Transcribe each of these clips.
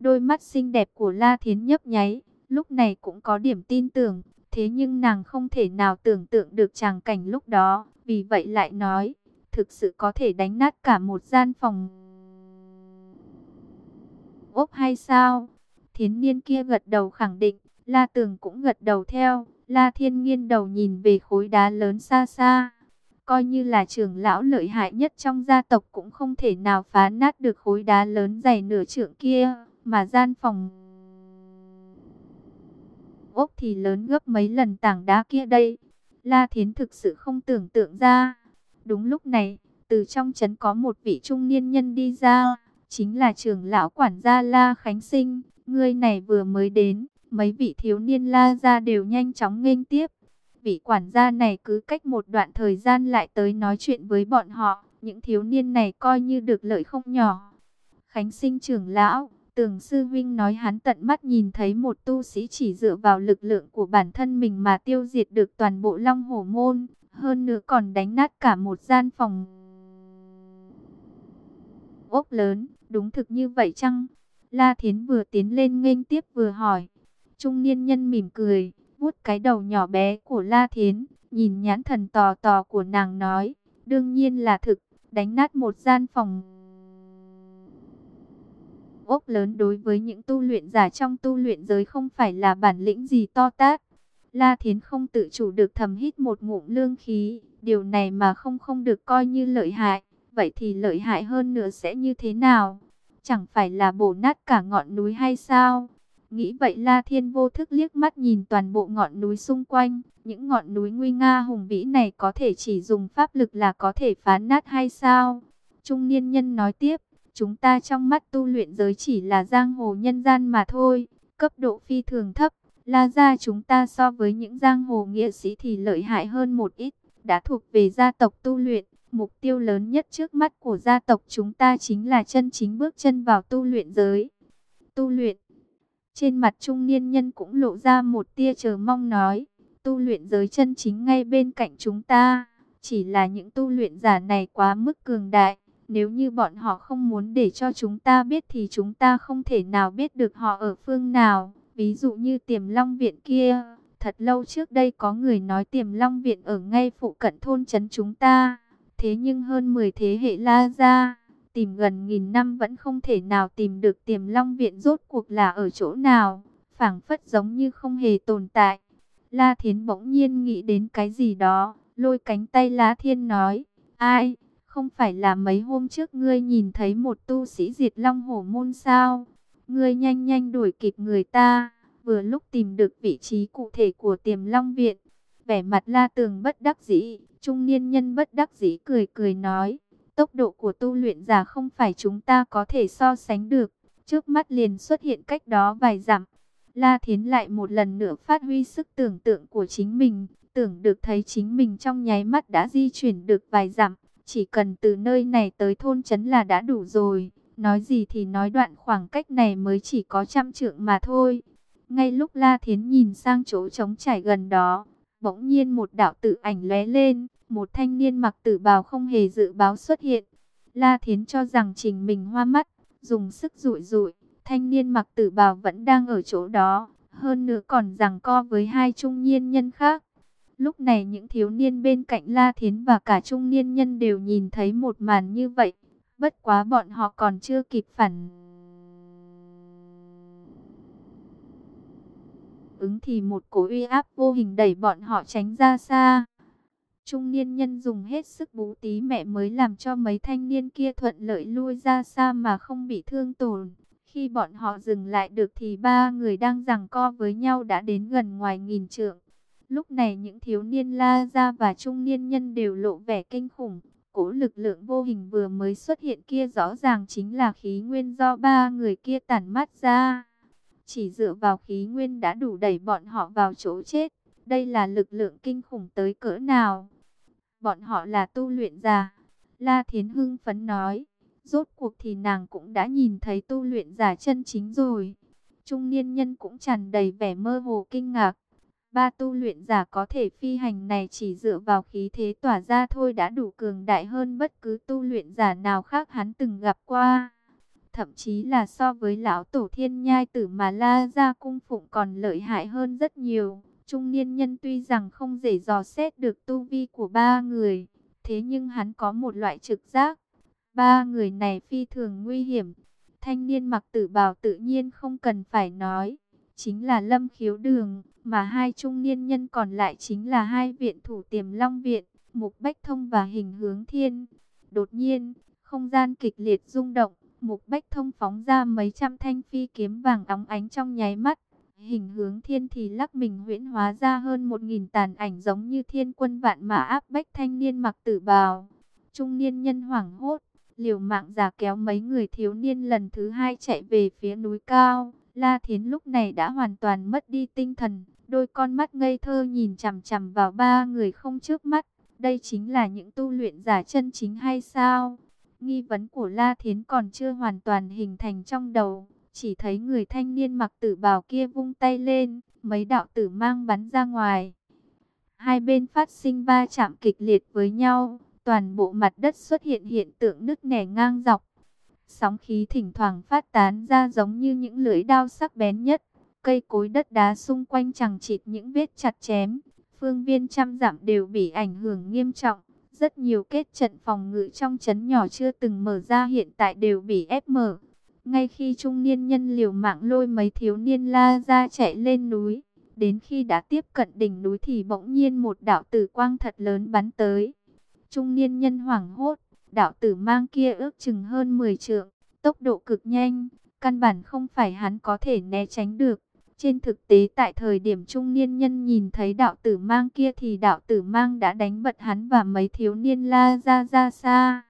Đôi mắt xinh đẹp của La Thiến nhấp nháy, lúc này cũng có điểm tin tưởng, thế nhưng nàng không thể nào tưởng tượng được tràng cảnh lúc đó, vì vậy lại nói, thực sự có thể đánh nát cả một gian phòng. Ốp hay sao? Thiến niên kia gật đầu khẳng định, La Tường cũng gật đầu theo, La Thiên nghiêng đầu nhìn về khối đá lớn xa xa. Coi như là trưởng lão lợi hại nhất trong gia tộc cũng không thể nào phá nát được khối đá lớn dày nửa trượng kia, mà gian phòng ốc thì lớn gấp mấy lần tảng đá kia đây. La Thiến thực sự không tưởng tượng ra. Đúng lúc này, từ trong trấn có một vị trung niên nhân đi ra, chính là trưởng lão quản gia La Khánh Sinh. Người này vừa mới đến, mấy vị thiếu niên La gia đều nhanh chóng nghênh tiếp. Vị quản gia này cứ cách một đoạn thời gian lại tới nói chuyện với bọn họ, những thiếu niên này coi như được lợi không nhỏ. Khánh Sinh trưởng lão, Tường Sư Vinh nói hắn tận mắt nhìn thấy một tu sĩ chỉ dựa vào lực lượng của bản thân mình mà tiêu diệt được toàn bộ Long Hổ Môn, hơn nữa còn đánh nát cả một gian phòng. Ốc lớn, đúng thực như vậy chăng? La Thiến vừa tiến lên nghênh tiếp vừa hỏi. Trung niên nhân mỉm cười, vuốt cái đầu nhỏ bé của La Thiến, nhìn nhãn thần tò tò của nàng nói, đương nhiên là thực, đánh nát một gian phòng ốc lớn đối với những tu luyện giả trong tu luyện giới không phải là bản lĩnh gì to tát. La Thiến không tự chủ được thầm hít một ngụm lương khí, điều này mà không không được coi như lợi hại, vậy thì lợi hại hơn nữa sẽ như thế nào? Chẳng phải là bổ nát cả ngọn núi hay sao? Nghĩ vậy La Thiên vô thức liếc mắt nhìn toàn bộ ngọn núi xung quanh, những ngọn núi nguy nga hùng vĩ này có thể chỉ dùng pháp lực là có thể phá nát hay sao? Trung niên nhân nói tiếp, Chúng ta trong mắt tu luyện giới chỉ là giang hồ nhân gian mà thôi, cấp độ phi thường thấp. La gia chúng ta so với những giang hồ nghĩa sĩ thì lợi hại hơn một ít, đã thuộc về gia tộc tu luyện. Mục tiêu lớn nhất trước mắt của gia tộc chúng ta chính là chân chính bước chân vào tu luyện giới. Tu luyện. Trên mặt trung niên nhân cũng lộ ra một tia chờ mong nói, tu luyện giới chân chính ngay bên cạnh chúng ta. Chỉ là những tu luyện giả này quá mức cường đại, nếu như bọn họ không muốn để cho chúng ta biết thì chúng ta không thể nào biết được họ ở phương nào. Ví dụ như tiềm long viện kia, thật lâu trước đây có người nói tiềm long viện ở ngay phụ cận thôn trấn chúng ta. Thế nhưng hơn 10 thế hệ la ra, tìm gần nghìn năm vẫn không thể nào tìm được tiềm long viện rốt cuộc là ở chỗ nào. phảng phất giống như không hề tồn tại. La Thiến bỗng nhiên nghĩ đến cái gì đó, lôi cánh tay La Thiên nói, ai? Không phải là mấy hôm trước ngươi nhìn thấy một tu sĩ diệt long hổ môn sao? Ngươi nhanh nhanh đuổi kịp người ta, vừa lúc tìm được vị trí cụ thể của tiềm long viện. Vẻ mặt la tường bất đắc dĩ, trung niên nhân bất đắc dĩ cười cười nói. Tốc độ của tu luyện giả không phải chúng ta có thể so sánh được. Trước mắt liền xuất hiện cách đó vài dặm. La Thiến lại một lần nữa phát huy sức tưởng tượng của chính mình, tưởng được thấy chính mình trong nháy mắt đã di chuyển được vài dặm. Chỉ cần từ nơi này tới thôn trấn là đã đủ rồi. Nói gì thì nói đoạn khoảng cách này mới chỉ có trăm trượng mà thôi. Ngay lúc La Thiến nhìn sang chỗ trống trải gần đó, bỗng nhiên một đạo tự ảnh lóe lên, một thanh niên mặc tử bào không hề dự báo xuất hiện. La Thiến cho rằng trình mình hoa mắt, dùng sức rụi rụi, thanh niên mặc tử bào vẫn đang ở chỗ đó, hơn nữa còn rằng co với hai trung niên nhân khác. Lúc này những thiếu niên bên cạnh La Thiến và cả trung niên nhân đều nhìn thấy một màn như vậy. Bất quá bọn họ còn chưa kịp phản. Ứng thì một cổ uy áp vô hình đẩy bọn họ tránh ra xa. Trung niên nhân dùng hết sức bú tí mẹ mới làm cho mấy thanh niên kia thuận lợi lui ra xa mà không bị thương tổn. Khi bọn họ dừng lại được thì ba người đang giằng co với nhau đã đến gần ngoài nghìn trượng. Lúc này những thiếu niên la ra và trung niên nhân đều lộ vẻ kinh khủng. cổ lực lượng vô hình vừa mới xuất hiện kia rõ ràng chính là khí nguyên do ba người kia tản mát ra. Chỉ dựa vào khí nguyên đã đủ đẩy bọn họ vào chỗ chết. Đây là lực lượng kinh khủng tới cỡ nào? Bọn họ là tu luyện giả. La Thiến Hưng phấn nói. Rốt cuộc thì nàng cũng đã nhìn thấy tu luyện giả chân chính rồi. Trung niên nhân cũng tràn đầy vẻ mơ hồ kinh ngạc. Ba tu luyện giả có thể phi hành này chỉ dựa vào khí thế tỏa ra thôi đã đủ cường đại hơn bất cứ tu luyện giả nào khác hắn từng gặp qua. thậm chí là so với lão tổ thiên nhai tử mà La ra cung phụng còn lợi hại hơn rất nhiều. Trung niên nhân tuy rằng không dễ dò xét được tu vi của ba người, thế nhưng hắn có một loại trực giác. Ba người này phi thường nguy hiểm. Thanh niên mặc tử bào tự nhiên không cần phải nói, chính là Lâm Khiếu Đường, mà hai trung niên nhân còn lại chính là hai viện thủ tiềm long viện, Mục Bách Thông và Hình Hướng Thiên. Đột nhiên, không gian kịch liệt rung động, Mục Bách Thông phóng ra mấy trăm thanh phi kiếm vàng óng ánh trong nháy mắt. Hình hướng thiên thì lắc mình huyễn hóa ra hơn một nghìn tàn ảnh giống như thiên quân vạn mã áp bách thanh niên mặc tử bào. Trung niên nhân hoảng hốt, liều mạng giả kéo mấy người thiếu niên lần thứ hai chạy về phía núi cao. La Thiến lúc này đã hoàn toàn mất đi tinh thần, đôi con mắt ngây thơ nhìn chằm chằm vào ba người không trước mắt. Đây chính là những tu luyện giả chân chính hay sao? Nghi vấn của La Thiến còn chưa hoàn toàn hình thành trong đầu. Chỉ thấy người thanh niên mặc tử bào kia vung tay lên, mấy đạo tử mang bắn ra ngoài. Hai bên phát sinh va chạm kịch liệt với nhau, toàn bộ mặt đất xuất hiện hiện tượng nứt nẻ ngang dọc. Sóng khí thỉnh thoảng phát tán ra giống như những lưỡi đao sắc bén nhất. Cây cối đất đá xung quanh chẳng chịt những vết chặt chém. Phương viên trăm dặm đều bị ảnh hưởng nghiêm trọng. Rất nhiều kết trận phòng ngự trong chấn nhỏ chưa từng mở ra hiện tại đều bị ép mở. Ngay khi trung niên nhân liều mạng lôi mấy thiếu niên la ra chạy lên núi, đến khi đã tiếp cận đỉnh núi thì bỗng nhiên một đạo tử quang thật lớn bắn tới. Trung niên nhân hoảng hốt, đạo tử mang kia ước chừng hơn 10 trượng, tốc độ cực nhanh, căn bản không phải hắn có thể né tránh được. Trên thực tế tại thời điểm trung niên nhân nhìn thấy đạo tử mang kia thì đạo tử mang đã đánh bật hắn và mấy thiếu niên la ra ra xa.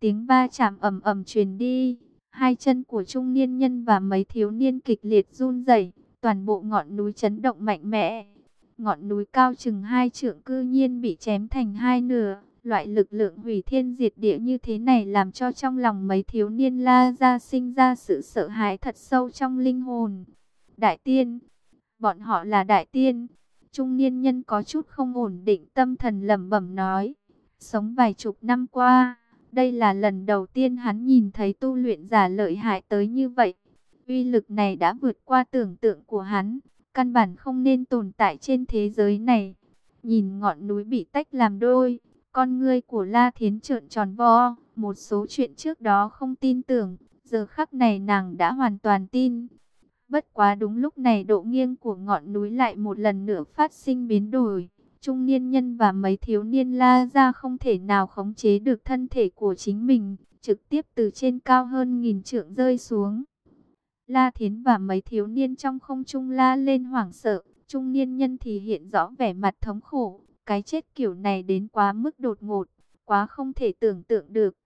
Tiếng ba chạm ầm ầm truyền đi, hai chân của trung niên nhân và mấy thiếu niên kịch liệt run rẩy, toàn bộ ngọn núi chấn động mạnh mẽ. Ngọn núi cao chừng hai trượng cư nhiên bị chém thành hai nửa, loại lực lượng hủy thiên diệt địa như thế này làm cho trong lòng mấy thiếu niên la ra sinh ra sự sợ hãi thật sâu trong linh hồn. Đại tiên, bọn họ là đại tiên. Trung niên nhân có chút không ổn định tâm thần lẩm bẩm nói. Sống vài chục năm qua, đây là lần đầu tiên hắn nhìn thấy tu luyện giả lợi hại tới như vậy. Uy lực này đã vượt qua tưởng tượng của hắn, căn bản không nên tồn tại trên thế giới này. Nhìn ngọn núi bị tách làm đôi, con ngươi của La Thiến trợn tròn vo, một số chuyện trước đó không tin tưởng, giờ khắc này nàng đã hoàn toàn tin. Bất quá đúng lúc này độ nghiêng của ngọn núi lại một lần nữa phát sinh biến đổi. Trung niên nhân và mấy thiếu niên la ra không thể nào khống chế được thân thể của chính mình, trực tiếp từ trên cao hơn nghìn trượng rơi xuống. La Thiến và mấy thiếu niên trong không trung la lên hoảng sợ, trung niên nhân thì hiện rõ vẻ mặt thống khổ. Cái chết kiểu này đến quá mức đột ngột, quá không thể tưởng tượng được.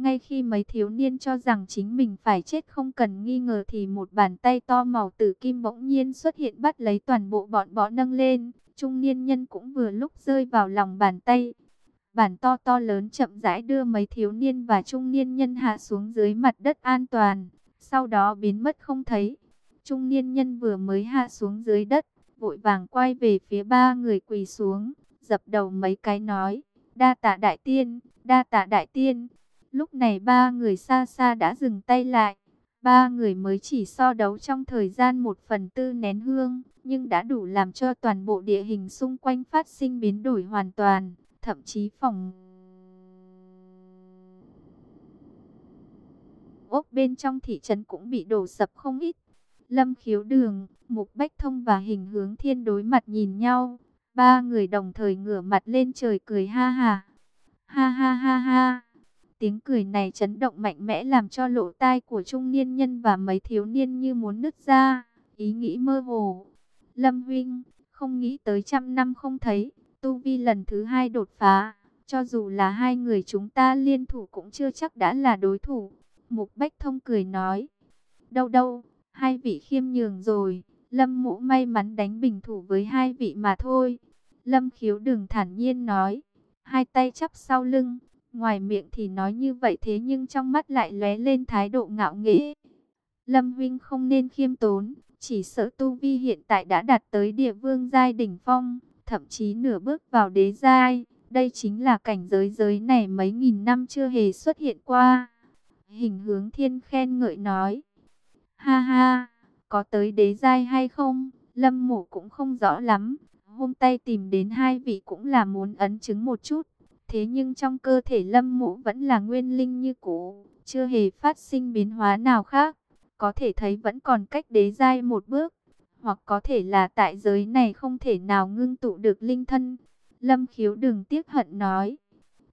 Ngay khi mấy thiếu niên cho rằng chính mình phải chết không cần nghi ngờ thì một bàn tay to màu tử kim bỗng nhiên xuất hiện bắt lấy toàn bộ bọn bỏ nâng lên. Trung niên nhân cũng vừa lúc rơi vào lòng bàn tay. Bàn to to lớn chậm rãi đưa mấy thiếu niên và trung niên nhân hạ xuống dưới mặt đất an toàn. Sau đó biến mất không thấy. Trung niên nhân vừa mới hạ xuống dưới đất, vội vàng quay về phía ba người quỳ xuống, dập đầu mấy cái nói, đa tạ đại tiên, đa tạ đại tiên. Lúc này ba người xa xa đã dừng tay lại. Ba người mới chỉ so đấu trong thời gian một phần tư nén hương, nhưng đã đủ làm cho toàn bộ địa hình xung quanh phát sinh biến đổi hoàn toàn, thậm chí phòng ốc bên trong thị trấn cũng bị đổ sập không ít. Lâm khiếu đường, mục bách thông và hình hướng thiên đối mặt nhìn nhau. Ba người đồng thời ngửa mặt lên trời cười ha ha. Ha ha ha ha. Tiếng cười này chấn động mạnh mẽ làm cho lộ tai của trung niên nhân và mấy thiếu niên như muốn nứt ra. Ý nghĩ mơ hồ. Lâm Huynh, không nghĩ tới trăm năm không thấy, Tu Vi lần thứ hai đột phá. Cho dù là hai người chúng ta liên thủ cũng chưa chắc đã là đối thủ. Mục Bách Thông cười nói. Đâu đâu, hai vị khiêm nhường rồi. Lâm mũ may mắn đánh bình thủ với hai vị mà thôi. Lâm khiếu đừng thản nhiên nói. Hai tay chắp sau lưng. Ngoài miệng thì nói như vậy thế nhưng trong mắt lại lóe lên thái độ ngạo nghễ. Lâm huynh không nên khiêm tốn. Chỉ sợ tu vi hiện tại đã đạt tới địa vương giai đỉnh phong. Thậm chí nửa bước vào đế giai. Đây chính là cảnh giới giới này mấy nghìn năm chưa hề xuất hiện qua. Hình hướng thiên khen ngợi nói. Ha ha, có tới đế giai hay không? Lâm mổ cũng không rõ lắm. Hôm tay tìm đến hai vị cũng là muốn ấn chứng một chút. Thế nhưng trong cơ thể lâm mộ vẫn là nguyên linh như cũ, chưa hề phát sinh biến hóa nào khác. Có thể thấy vẫn còn cách đế giai một bước, hoặc có thể là tại giới này không thể nào ngưng tụ được linh thân. Lâm khiếu đừng tiếc hận nói.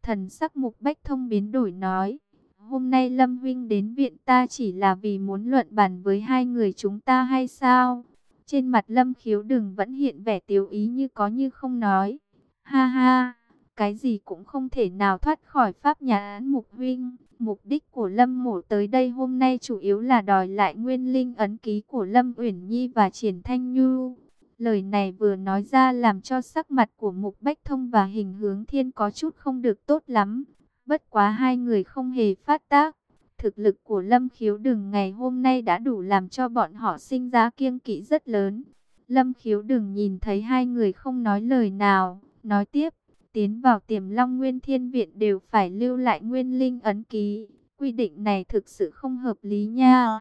Thần sắc mục bách thông biến đổi nói. Hôm nay Lâm huynh đến viện ta chỉ là vì muốn luận bàn với hai người chúng ta hay sao? Trên mặt Lâm khiếu đừng vẫn hiện vẻ tiếu ý như có như không nói. Ha ha, cái gì cũng không thể nào thoát khỏi pháp nhà án mục Vinh. Mục đích của Lâm Mổ tới đây hôm nay chủ yếu là đòi lại nguyên linh ấn ký của Lâm Uyển Nhi và Triển Thanh Nhu. Lời này vừa nói ra làm cho sắc mặt của Mục Bách Thông và hình hướng thiên có chút không được tốt lắm. Bất quá hai người không hề phát tác. Thực lực của Lâm Khiếu Đừng ngày hôm nay đã đủ làm cho bọn họ sinh ra kiêng kỵ rất lớn. Lâm Khiếu Đừng nhìn thấy hai người không nói lời nào, nói tiếp, tiến vào tiềm long nguyên thiên viện đều phải lưu lại nguyên linh ấn ký. Quy định này thực sự không hợp lý nha.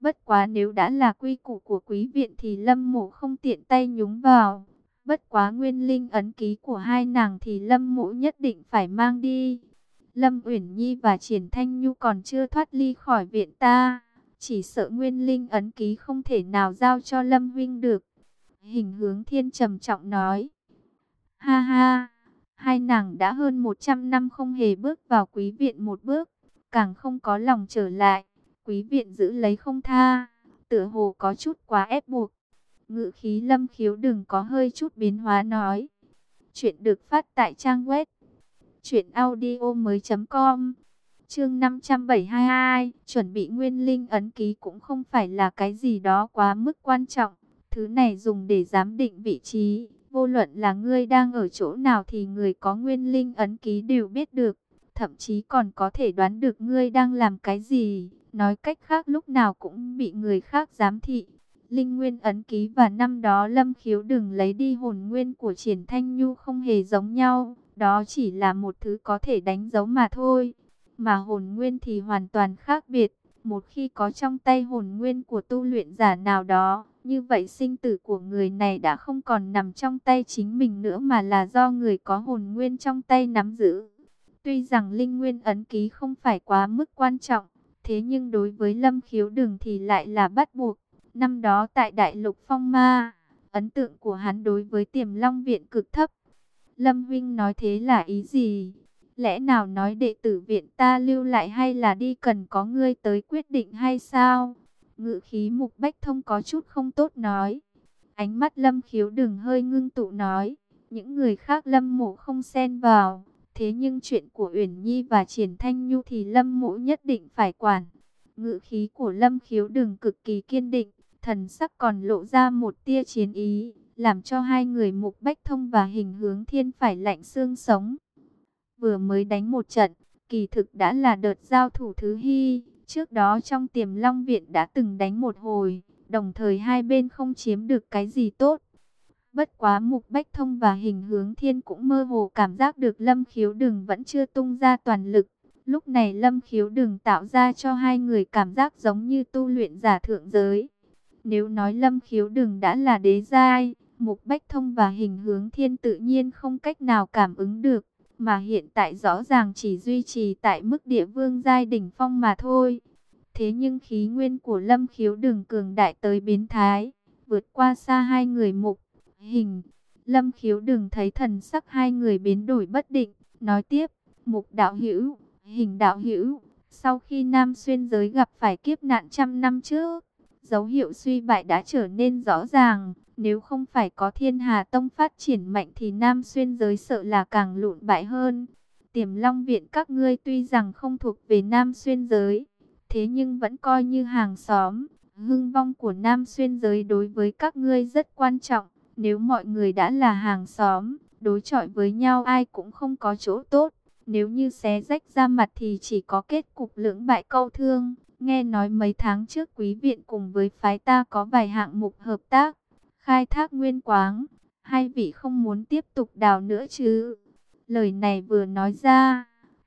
Bất quá nếu đã là quy củ của quý viện thì Lâm Mộ không tiện tay nhúng vào. Bất quá nguyên linh ấn ký của hai nàng thì Lâm Mộ nhất định phải mang đi. Lâm Uyển Nhi và Triển Thanh Nhu còn chưa thoát ly khỏi viện ta. Chỉ sợ nguyên linh ấn ký không thể nào giao cho Lâm Vinh được. Hình hướng thiên trầm trọng nói. Ha ha, hai nàng đã hơn 100 năm không hề bước vào quý viện một bước. Càng không có lòng trở lại. Quý viện giữ lấy không tha. Tựa hồ có chút quá ép buộc. Ngự khí lâm khiếu đừng có hơi chút biến hóa nói. Chuyện được phát tại trang web Chuyện audio mới com Chương 572 Chuẩn bị nguyên linh ấn ký cũng không phải là cái gì đó quá mức quan trọng Thứ này dùng để giám định vị trí Vô luận là ngươi đang ở chỗ nào thì người có nguyên linh ấn ký đều biết được Thậm chí còn có thể đoán được ngươi đang làm cái gì Nói cách khác lúc nào cũng bị người khác giám thị Linh Nguyên ấn ký và năm đó Lâm Khiếu đừng lấy đi hồn nguyên của Triển Thanh Nhu không hề giống nhau. Đó chỉ là một thứ có thể đánh dấu mà thôi. Mà hồn nguyên thì hoàn toàn khác biệt. Một khi có trong tay hồn nguyên của tu luyện giả nào đó, như vậy sinh tử của người này đã không còn nằm trong tay chính mình nữa mà là do người có hồn nguyên trong tay nắm giữ. Tuy rằng linh nguyên ấn ký không phải quá mức quan trọng, thế nhưng đối với lâm khiếu đường thì lại là bắt buộc. Năm đó tại Đại Lục Phong Ma, ấn tượng của hắn đối với tiềm long viện cực thấp. Lâm Vinh nói thế là ý gì? Lẽ nào nói đệ tử viện ta lưu lại hay là đi cần có ngươi tới quyết định hay sao? Ngự khí mục bách thông có chút không tốt nói. Ánh mắt lâm khiếu đừng hơi ngưng tụ nói. Những người khác lâm mộ không xen vào. Thế nhưng chuyện của Uyển Nhi và Triển Thanh Nhu thì lâm mộ nhất định phải quản. Ngự khí của lâm khiếu đừng cực kỳ kiên định thần sắc còn lộ ra một tia chiến ý, làm cho hai người mục bách thông và hình hướng thiên phải lạnh xương sống. Vừa mới đánh một trận, kỳ thực đã là đợt giao thủ thứ hy, trước đó trong tiềm long viện đã từng đánh một hồi, đồng thời hai bên không chiếm được cái gì tốt. Bất quá mục bách thông và hình hướng thiên cũng mơ hồ cảm giác được lâm khiếu đừng vẫn chưa tung ra toàn lực. Lúc này lâm khiếu đừng tạo ra cho hai người cảm giác giống như tu luyện giả thượng giới. Nếu nói lâm khiếu đừng đã là đế giai, mục bách thông và hình hướng thiên tự nhiên không cách nào cảm ứng được, mà hiện tại rõ ràng chỉ duy trì tại mức địa vương giai đỉnh phong mà thôi. Thế nhưng khí nguyên của lâm khiếu Đường cường đại tới biến thái, vượt qua xa hai người mục, hình. Lâm khiếu Đường thấy thần sắc hai người biến đổi bất định, nói tiếp, mục đạo hữu, hình đạo hữu. Sau khi Nam Xuyên giới gặp phải kiếp nạn trăm năm trước, dấu hiệu suy bại đã trở nên rõ ràng. Nếu không phải có thiên hà tông phát triển mạnh thì Nam Xuyên giới sợ là càng lụn bại hơn. Tiềm Long Viện các ngươi tuy rằng không thuộc về Nam Xuyên giới, thế nhưng vẫn coi như hàng xóm. Hưng vong của Nam Xuyên giới đối với các ngươi rất quan trọng. Nếu mọi người đã là hàng xóm, đối chọi với nhau ai cũng không có chỗ tốt. Nếu như xé rách ra mặt thì chỉ có kết cục lưỡng bại câu thương. Nghe nói mấy tháng trước quý viện cùng với phái ta có vài hạng mục hợp tác, khai thác nguyên quáng, hai vị không muốn tiếp tục đào nữa chứ. Lời này vừa nói ra,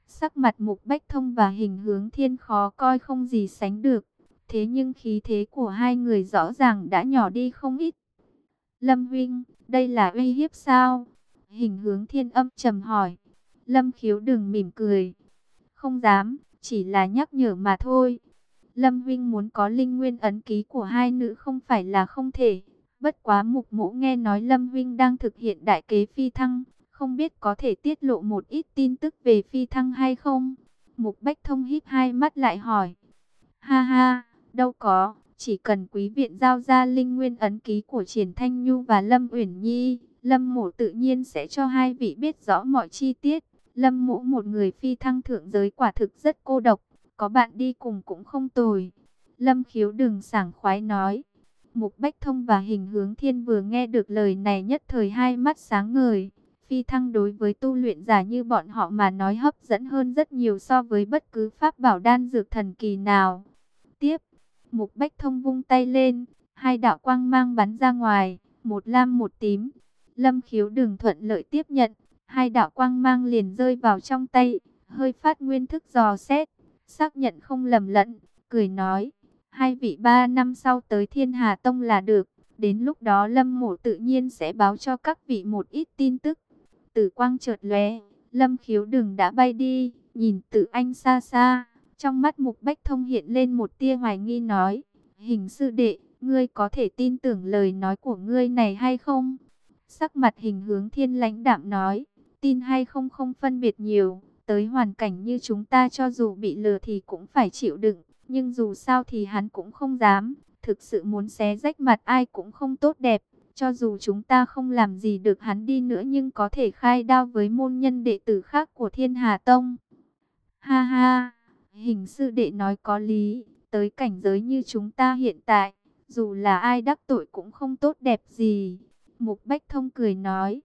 Sắc mặt mục bách thông và hình hướng thiên khó coi không gì sánh được. Thế nhưng khí thế của hai người rõ ràng đã nhỏ đi không ít. Lâm Vinh, đây là uy hiếp sao? Hình hướng thiên âm trầm hỏi. Lâm khiếu đừng mỉm cười. Không dám, chỉ là nhắc nhở mà thôi. Lâm Vinh muốn có linh nguyên ấn ký của hai nữ không phải là không thể. Bất quá mục mũ nghe nói Lâm Vinh đang thực hiện đại kế phi thăng. Không biết có thể tiết lộ một ít tin tức về phi thăng hay không? Mục Bách Thông híp hai mắt lại hỏi. Ha ha, đâu có, chỉ cần quý viện giao ra linh nguyên ấn ký của Triển Thanh Nhu và Lâm Uyển Nhi, Lâm Mộ tự nhiên sẽ cho hai vị biết rõ mọi chi tiết. Lâm Mộ một người phi thăng thượng giới quả thực rất cô độc, có bạn đi cùng cũng không tồi. Lâm Khiếu đừng sảng khoái nói. Mục Bách Thông và Hình Hướng Thiên vừa nghe được lời này nhất thời hai mắt sáng ngời. Phi thăng đối với tu luyện giả như bọn họ mà nói hấp dẫn hơn rất nhiều so với bất cứ pháp bảo đan dược thần kỳ nào. Tiếp, Mục Bách Thông vung tay lên, hai đạo quang mang bắn ra ngoài, một lam một tím. Lâm khiếu đường thuận lợi tiếp nhận, hai đạo quang mang liền rơi vào trong tay, hơi phát nguyên thức dò xét, xác nhận không lầm lẫn, cười nói, hai vị ba năm sau tới Thiên Hà Tông là được, đến lúc đó Lâm Mộ tự nhiên sẽ báo cho các vị một ít tin tức. Tử quang chợt lóe, Lâm khiếu đường đã bay đi, nhìn tử anh xa xa, trong mắt Mục Bách Thông hiện lên một tia hoài nghi nói, hình sư đệ, ngươi có thể tin tưởng lời nói của ngươi này hay không? Sắc mặt hình hướng thiên lãnh đạm nói, tin hay không không phân biệt nhiều, tới hoàn cảnh như chúng ta cho dù bị lừa thì cũng phải chịu đựng, nhưng dù sao thì hắn cũng không dám, thực sự muốn xé rách mặt ai cũng không tốt đẹp. Cho dù chúng ta không làm gì được hắn đi nữa nhưng có thể khai đao với môn nhân đệ tử khác của Thiên Hà Tông. Ha ha! Hình sư đệ nói có lý, tới cảnh giới như chúng ta hiện tại, dù là ai đắc tội cũng không tốt đẹp gì. Mục Bách Thông cười nói,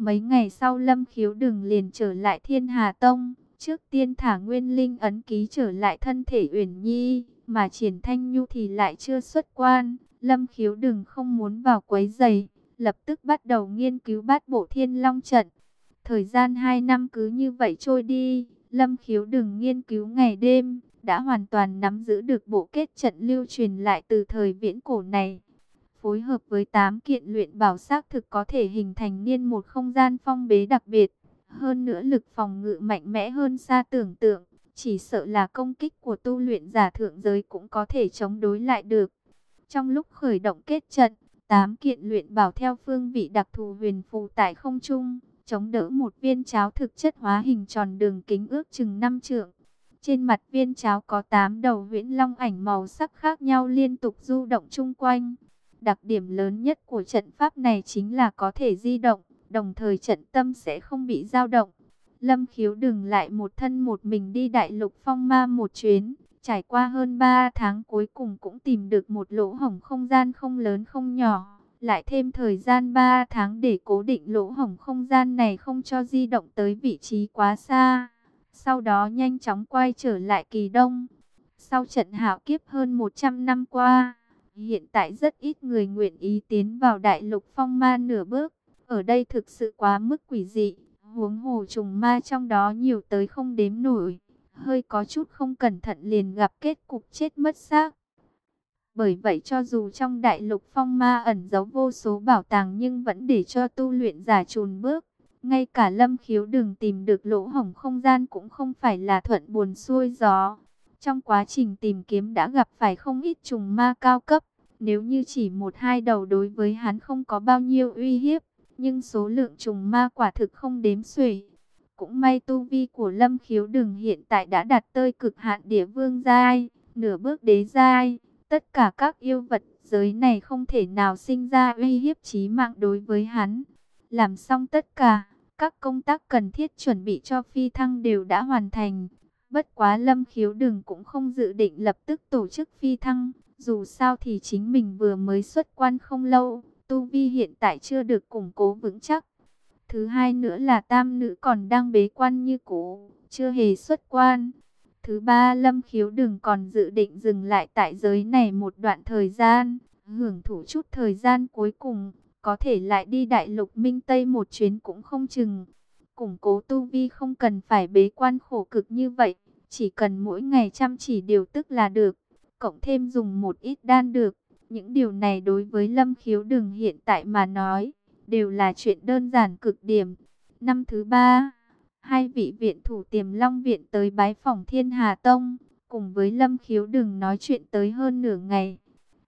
mấy ngày sau Lâm Khiếu Đừng liền trở lại Thiên Hà Tông, trước tiên thả Nguyên Linh ấn ký trở lại thân thể Uyển Nhi, mà Triển Thanh Nhu thì lại chưa xuất quan. Lâm Khiếu Đừng không muốn vào quấy giày, lập tức bắt đầu nghiên cứu bát bộ Thiên Long trận. Thời gian 2 năm cứ như vậy trôi đi, Lâm khiếu đừng nghiên cứu ngày đêm, đã hoàn toàn nắm giữ được bộ kết trận lưu truyền lại từ thời viễn cổ này. Phối hợp với 8 kiện luyện bảo xác thực có thể hình thành niên một không gian phong bế đặc biệt. Hơn nữa lực phòng ngự mạnh mẽ hơn xa tưởng tượng, chỉ sợ là công kích của tu luyện giả thượng giới cũng có thể chống đối lại được. Trong lúc khởi động kết trận, 8 kiện luyện bảo theo phương vị đặc thù huyền phù tại không trung chống đỡ một viên cháo thực chất hóa hình tròn đường kính ước chừng 5 trượng. Trên mặt viên cháo có 8 đầu huyễn long ảnh màu sắc khác nhau liên tục du động chung quanh. Đặc điểm lớn nhất của trận pháp này chính là có thể di động, đồng thời trận tâm sẽ không bị dao động. Lâm khiếu đừng lại một thân một mình đi đại lục phong ma một chuyến, trải qua hơn 3 tháng cuối cùng cũng tìm được một lỗ hổng không gian không lớn không nhỏ lại thêm thời gian 3 tháng để cố định lỗ hổng không gian này không cho di động tới vị trí quá xa. Sau đó nhanh chóng quay trở lại kỳ đông. Sau trận hạo kiếp hơn 100 năm qua, hiện tại rất ít người nguyện ý tiến vào đại lục phong ma nửa bước. Ở đây thực sự quá mức quỷ dị, huống hồ trùng ma trong đó nhiều tới không đếm nổi. Hơi có chút không cẩn thận liền gặp kết cục chết mất xác. Bởi vậy cho dù trong đại lục phong ma ẩn giấu vô số bảo tàng nhưng vẫn để cho tu luyện giả trùn bước. Ngay cả lâm khiếu đừng tìm được lỗ hổng không gian cũng không phải là thuận buồn xuôi gió. Trong quá trình tìm kiếm đã gặp phải không ít trùng ma cao cấp. Nếu như chỉ một hai đầu đối với hắn không có bao nhiêu uy hiếp. Nhưng số lượng trùng ma quả thực không đếm xuể. Cũng may tu vi của lâm khiếu đừng hiện tại đã đạt tới cực hạn địa vương giai, nửa bước đế giai. Tất cả các yêu vật giới này không thể nào sinh ra uy hiếp chí mạng đối với hắn. Làm xong tất cả, các công tác cần thiết chuẩn bị cho phi thăng đều đã hoàn thành. Bất quá lâm khiếu đừng cũng không dự định lập tức tổ chức phi thăng. Dù sao thì chính mình vừa mới xuất quan không lâu, tu vi hiện tại chưa được củng cố vững chắc. Thứ hai nữa là tam nữ còn đang bế quan như cũ, chưa hề xuất quan. Thứ ba Lâm Khiếu đừng còn dự định dừng lại tại giới này một đoạn thời gian, hưởng thụ chút thời gian cuối cùng, có thể lại đi đại lục Minh Tây một chuyến cũng không chừng củng cố tu vi không cần phải bế quan khổ cực như vậy, chỉ cần mỗi ngày chăm chỉ điều tức là được, cộng thêm dùng một ít đan được. Những điều này đối với Lâm Khiếu Đừng hiện tại mà nói, đều là chuyện đơn giản cực điểm. Năm thứ ba, hai vị viện thủ tiềm long viện tới bái phòng Thiên Hà Tông, cùng với Lâm Khiếu Đừng nói chuyện tới hơn nửa ngày.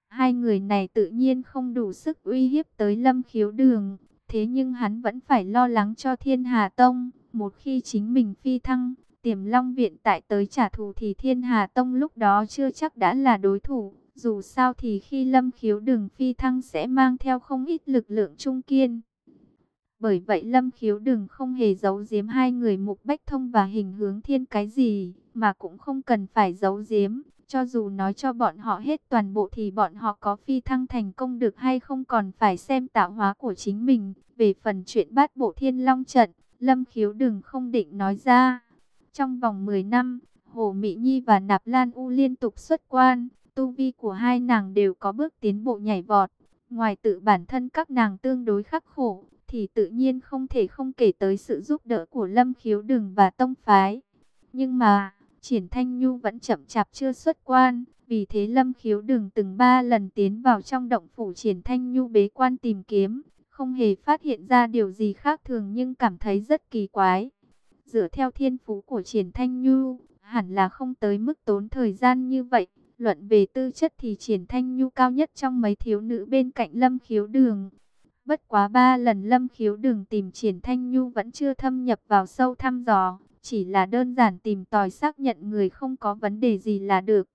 Hai người này tự nhiên không đủ sức uy hiếp tới Lâm Khiếu Đường, thế nhưng hắn vẫn phải lo lắng cho Thiên Hà Tông. Một khi chính mình phi thăng, tiềm long viện tại tới trả thù thì Thiên Hà Tông lúc đó chưa chắc đã là đối thủ. Dù sao thì khi Lâm Khiếu Đường phi thăng sẽ mang theo không ít lực lượng trung kiên. Bởi vậy Lâm Khiếu Đường không hề giấu giếm hai người Mục Bách Thông và hình hướng thiên cái gì, mà cũng không cần phải giấu giếm. Cho dù nói cho bọn họ hết toàn bộ thì bọn họ có phi thăng thành công được hay không còn phải xem tạo hóa của chính mình. Về phần chuyện bát bộ thiên long trận, Lâm Khiếu Đường không định nói ra. Trong vòng 10 năm, Hồ Mỹ Nhi và Nạp Lan U liên tục xuất quan, tu vi của hai nàng đều có bước tiến bộ nhảy vọt. Ngoài tự bản thân các nàng tương đối khắc khổ, thì tự nhiên không thể không kể tới sự giúp đỡ của Lâm Khiếu Đừng và Tông Phái. Nhưng mà, Triển Thanh Nhu vẫn chậm chạp chưa xuất quan, vì thế Lâm Khiếu Đường từng ba lần tiến vào trong động phủ Triển Thanh Nhu bế quan tìm kiếm, không hề phát hiện ra điều gì khác thường nhưng cảm thấy rất kỳ quái. Dựa theo thiên phú của Triển Thanh Nhu, hẳn là không tới mức tốn thời gian như vậy. Luận về tư chất thì Triển Thanh Nhu cao nhất trong mấy thiếu nữ bên cạnh Lâm Khiếu Đường. Bất quá ba lần Lâm Khiếu Đường tìm Triển Thanh Nhu vẫn chưa thâm nhập vào sâu thăm dò, chỉ là đơn giản tìm tòi xác nhận người không có vấn đề gì là được.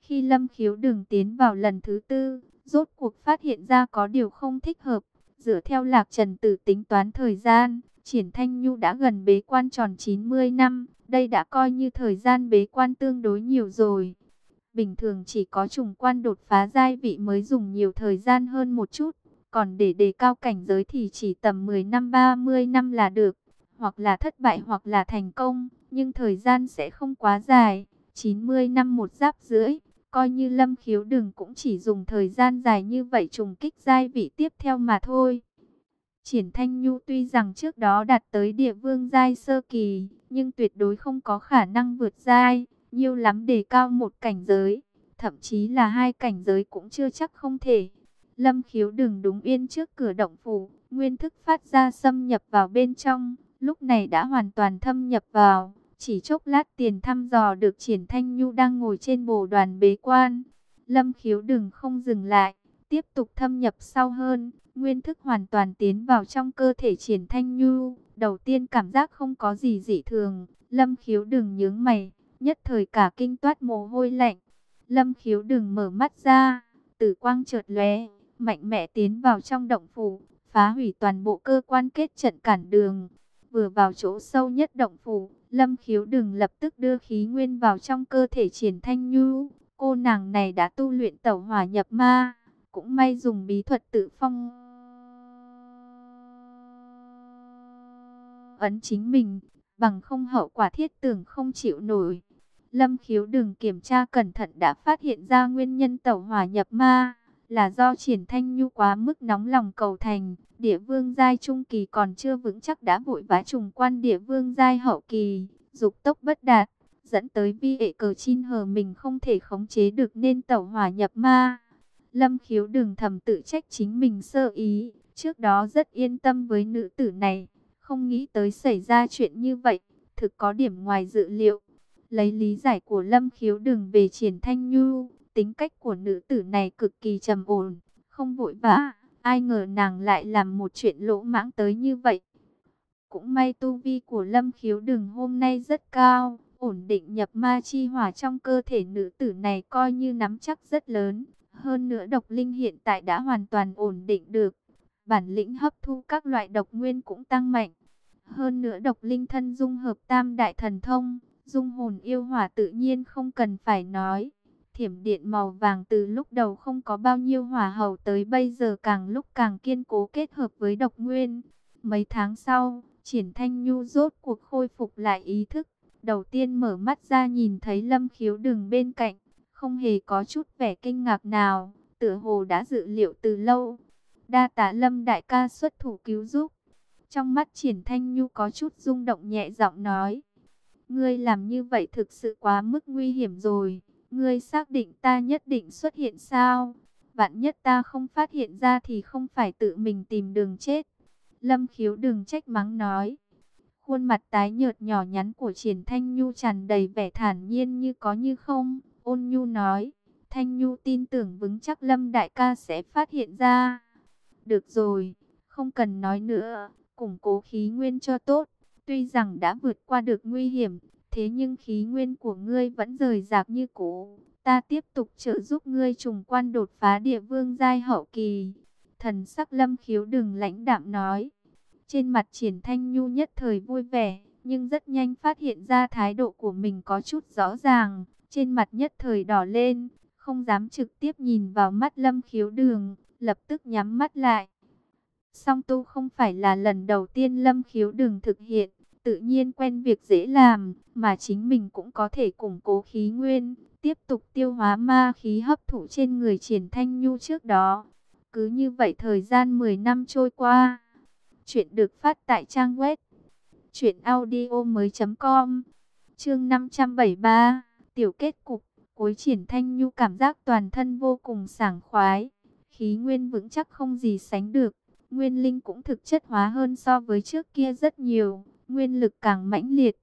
Khi Lâm Khiếu Đường tiến vào lần thứ tư, rốt cuộc phát hiện ra có điều không thích hợp. Dựa theo Lạc Trần Tử tính toán thời gian, Triển Thanh Nhu đã gần bế quan tròn 90 năm, đây đã coi như thời gian bế quan tương đối nhiều rồi. Bình thường chỉ có trùng quan đột phá giai vị mới dùng nhiều thời gian hơn một chút. Còn để đề cao cảnh giới thì chỉ tầm 10 năm 30 năm là được. Hoặc là thất bại hoặc là thành công. Nhưng thời gian sẽ không quá dài. 90 năm một giáp rưỡi. Coi như lâm khiếu đừng cũng chỉ dùng thời gian dài như vậy trùng kích giai vị tiếp theo mà thôi. Triển Thanh Nhu tuy rằng trước đó đạt tới địa vương giai sơ kỳ, nhưng tuyệt đối không có khả năng vượt giai, nhiều lắm đề cao một cảnh giới, thậm chí là hai cảnh giới cũng chưa chắc không thể. Lâm khiếu đừng đúng yên trước cửa động phủ, nguyên thức phát ra xâm nhập vào bên trong, lúc này đã hoàn toàn thâm nhập vào. Chỉ chốc lát tiền thăm dò được triển thanh nhu đang ngồi trên bồ đoàn bế quan. Lâm khiếu đừng không dừng lại, tiếp tục thâm nhập sâu hơn, nguyên thức hoàn toàn tiến vào trong cơ thể triển thanh nhu. Đầu tiên cảm giác không có gì dị thường, lâm khiếu đừng nhướng mày, nhất thời cả kinh toát mồ hôi lạnh. Lâm khiếu đừng mở mắt ra, tử quang chợt lóe, mạnh mẽ tiến vào trong động phủ, phá hủy toàn bộ cơ quan kết trận cản đường. Vừa vào chỗ sâu nhất động phủ, Lâm Khiếu đừng lập tức đưa khí nguyên vào trong cơ thể triển thanh nhu. Cô nàng này đã tu luyện tẩu hỏa nhập ma, cũng may dùng bí thuật tự phong. Ấn chính mình, bằng không hậu quả thiết tưởng không chịu nổi. Lâm khiếu đừng kiểm tra cẩn thận đã phát hiện ra nguyên nhân tẩu hỏa nhập ma là do triển thanh nhu quá mức nóng lòng cầu thành, địa vương giai trung kỳ còn chưa vững chắc đã vội vã trùng quan địa vương giai hậu kỳ, dục tốc bất đạt, dẫn tới vi ệ cờ chin hờ mình không thể khống chế được nên tẩu hỏa nhập ma. Lâm khiếu đừng thầm tự trách chính mình sơ ý, trước đó rất yên tâm với nữ tử này, không nghĩ tới xảy ra chuyện như vậy, thực có điểm ngoài dự liệu. Lấy lý giải của Lâm khiếu đừng về triển thanh nhu, Tính cách của nữ tử này cực kỳ trầm ổn, không vội vã. Ai ngờ nàng lại làm một chuyện lỗ mãng tới như vậy. Cũng may tu vi của Lâm Khiếu Đừng hôm nay rất cao, ổn định nhập ma chi hỏa trong cơ thể nữ tử này coi như nắm chắc rất lớn. Hơn nữa độc linh hiện tại đã hoàn toàn ổn định được. Bản lĩnh hấp thu các loại độc nguyên cũng tăng mạnh. Hơn nữa độc linh thân dung hợp tam đại thần thông, dung hồn yêu hỏa tự nhiên không cần phải nói. Thiểm điện màu vàng từ lúc đầu không có bao nhiêu hỏa hầu tới bây giờ càng lúc càng kiên cố kết hợp với độc nguyên. Mấy tháng sau, triển thanh nhu rốt cuộc khôi phục lại ý thức. Đầu tiên mở mắt ra nhìn thấy lâm khiếu đường bên cạnh, không hề có chút vẻ kinh ngạc nào, tựa hồ đã dự liệu từ lâu. Đa tá lâm đại ca xuất thủ cứu giúp. Trong mắt triển thanh nhu có chút rung động nhẹ giọng nói. Ngươi làm như vậy thực sự quá mức nguy hiểm rồi. Ngươi xác định ta nhất định xuất hiện sao? Vạn nhất ta không phát hiện ra thì không phải tự mình tìm đường chết. Lâm khiếu đừng trách mắng nói. Khuôn mặt tái nhợt nhỏ nhắn của triển thanh nhu tràn đầy vẻ thản nhiên như có như không. Ôn nhu nói. Thanh nhu tin tưởng vững chắc Lâm đại ca sẽ phát hiện ra. Được rồi, không cần nói nữa, củng cố khí nguyên cho tốt. Tuy rằng đã vượt qua được nguy hiểm, thế nhưng khí nguyên của ngươi vẫn rời rạc như cũ. Ta tiếp tục trợ giúp ngươi trùng quan đột phá địa vương giai hậu kỳ. Thần sắc lâm khiếu đừng lãnh đạm nói. Trên mặt triển thanh nhu nhất thời vui vẻ, nhưng rất nhanh phát hiện ra thái độ của mình có chút rõ ràng. Trên mặt nhất thời đỏ lên, không dám trực tiếp nhìn vào mắt lâm khiếu đường, lập tức nhắm mắt lại. Song tu không phải là lần đầu tiên lâm khiếu đường thực hiện, tự nhiên quen việc dễ làm, mà chính mình cũng có thể củng cố khí nguyên, tiếp tục tiêu hóa ma khí hấp thụ trên người triển thanh nhu trước đó. Cứ như vậy thời gian 10 năm trôi qua. Chuyện được phát tại trang web truyệnaudiomoi.com. Chương 573, tiểu kết cục, cuối triển thanh nhu cảm giác toàn thân vô cùng sảng khoái, khí nguyên vững chắc không gì sánh được, nguyên linh cũng thực chất hóa hơn so với trước kia rất nhiều, nguyên lực càng mãnh liệt.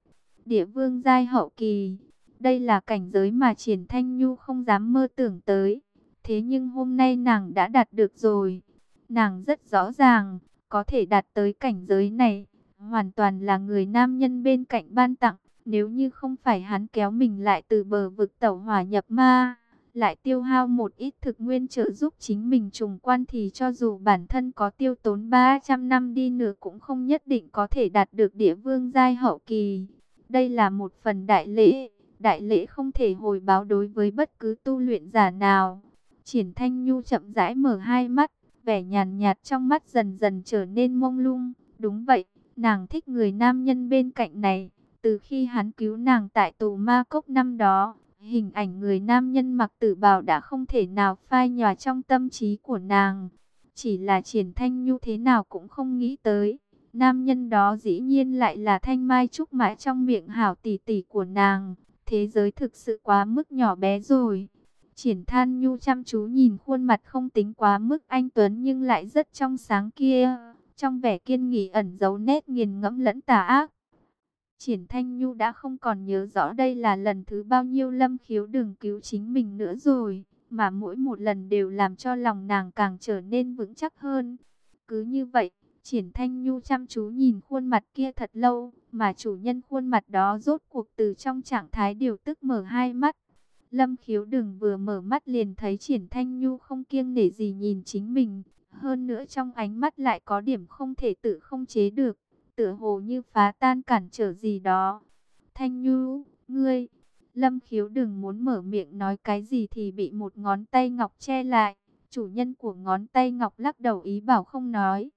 Địa vương giai hậu kỳ, đây là cảnh giới mà triển thanh nhu không dám mơ tưởng tới. Thế nhưng hôm nay nàng đã đạt được rồi. Nàng rất rõ ràng, có thể đạt tới cảnh giới này, hoàn toàn là người nam nhân bên cạnh ban tặng. Nếu như không phải hắn kéo mình lại từ bờ vực tẩu hỏa nhập ma, lại tiêu hao một ít thực nguyên trợ giúp chính mình trùng quan thì cho dù bản thân có tiêu tốn 300 năm đi nữa cũng không nhất định có thể đạt được địa vương giai hậu kỳ. Đây là một phần đại lễ, đại lễ không thể hồi báo đối với bất cứ tu luyện giả nào. Triển Thanh Nhu chậm rãi mở hai mắt, vẻ nhàn nhạt trong mắt dần dần trở nên mông lung. Đúng vậy, nàng thích người nam nhân bên cạnh này. Từ khi hắn cứu nàng tại tù ma cốc năm đó, hình ảnh người nam nhân mặc tử bào đã không thể nào phai nhòa trong tâm trí của nàng. Chỉ là triển thanh nhu thế nào cũng không nghĩ tới. Nam nhân đó dĩ nhiên lại là thanh mai trúc mãi trong miệng hảo tỷ tỷ của nàng. Thế giới thực sự quá mức nhỏ bé rồi. Triển than nhu chăm chú nhìn khuôn mặt không tính quá mức anh Tuấn nhưng lại rất trong sáng kia. Trong vẻ kiên nghị ẩn giấu nét nghiền ngẫm lẫn tà ác. Triển Thanh Nhu đã không còn nhớ rõ đây là lần thứ bao nhiêu lâm khiếu đừng cứu chính mình nữa rồi, mà mỗi một lần đều làm cho lòng nàng càng trở nên vững chắc hơn. Cứ như vậy, Triển Thanh Nhu chăm chú nhìn khuôn mặt kia thật lâu, mà chủ nhân khuôn mặt đó rốt cuộc từ trong trạng thái điều tức mở hai mắt. Lâm khiếu đừng vừa mở mắt liền thấy Triển Thanh Nhu không kiêng nể gì nhìn chính mình, hơn nữa trong ánh mắt lại có điểm không thể tự không chế được tựa hồ như phá tan cản trở gì đó. Thanh Nhu, ngươi, Lâm Khiếu đừng muốn mở miệng nói cái gì thì bị một ngón tay ngọc che lại. Chủ nhân của ngón tay ngọc lắc đầu ý bảo không nói.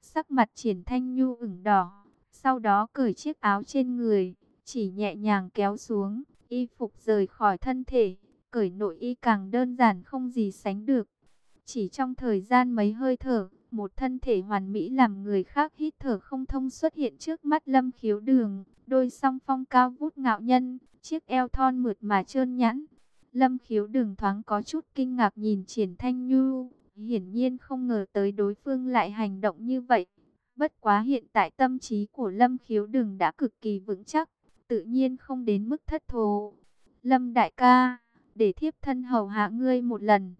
Sắc mặt triển Thanh Nhu ửng đỏ, sau đó cởi chiếc áo trên người, chỉ nhẹ nhàng kéo xuống, y phục rời khỏi thân thể, cởi nội y càng đơn giản không gì sánh được. Chỉ trong thời gian mấy hơi thở, một thân thể hoàn mỹ làm người khác hít thở không thông xuất hiện trước mắt lâm khiếu đường, đôi song phong cao vút ngạo nhân, chiếc eo thon mượt mà trơn nhẵn. Lâm khiếu đường thoáng có chút kinh ngạc nhìn triển thanh nhu, hiển nhiên không ngờ tới đối phương lại hành động như vậy. Bất quá hiện tại tâm trí của Lâm khiếu đường đã cực kỳ vững chắc, tự nhiên không đến mức thất thố. Lâm đại ca, để thiếp thân hầu hạ ngươi một lần.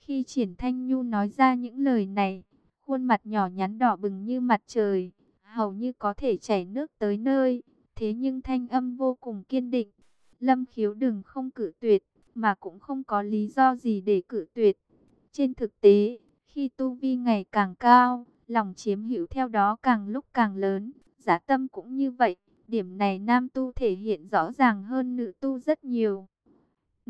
Khi triển thanh nhu nói ra những lời này, khuôn mặt nhỏ nhắn đỏ bừng như mặt trời, hầu như có thể chảy nước tới nơi, thế nhưng thanh âm vô cùng kiên định. Lâm khiếu đừng không cử tuyệt, mà cũng không có lý do gì để cử tuyệt. Trên thực tế, khi tu vi ngày càng cao, lòng chiếm hữu theo đó càng lúc càng lớn, giá tâm cũng như vậy. Điểm này nam tu thể hiện rõ ràng hơn nữ tu rất nhiều.